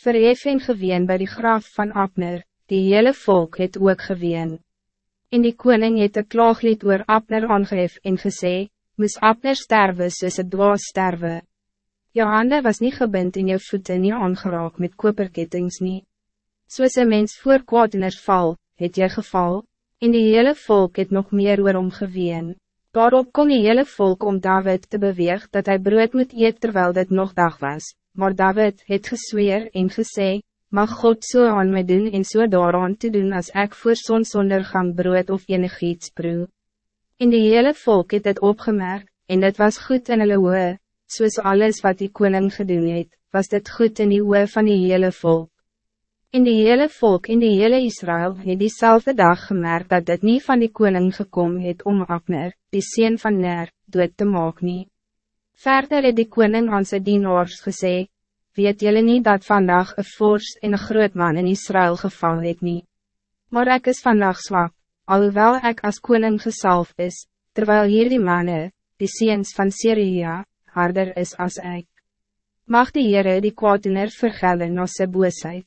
verhef en geween bij die graf van Abner, die hele volk het ook geween. En die koning het een klaaglied oor Abner aangehef en gesê, moes Abner sterwe soos het dwaas sterwe. Jou hande was niet gebind en jou voeten niet aangeraak met koperkettings nie. Soos een mens voor kwaadiners val, het jy geval, en die hele volk het nog meer oor hom geween. Daarop kon die hele volk om David te beweeg dat hij brood moet eet terwijl dit nog dag was, maar David het gesweer en gesê, mag God zo so aan my doen en so daaraan te doen als ik voor zonsondergang brood of enig iets proe. En die hele volk het het opgemerkt, en het was goed in hulle oe, soos alles wat die koning gedoen het, was dit goed in die oe van die hele volk. In die hele volk in die hele Israël het diezelfde dag gemerkt dat dit niet van die koning gekomen het om Abner, die sien van Ner, dood te maak nie. Verder het die koning aan sy dienaars gesê, weet jullie niet dat vandaag een vorst en een groot man in Israël geval het nie. Maar ik is vandaag zwak, alhoewel ik als koning gesalf is, terwijl hier die mannen, die ziens van Syria, harder is als ik. Mag die Heere die kwaadiner vergellen na sy boosheid.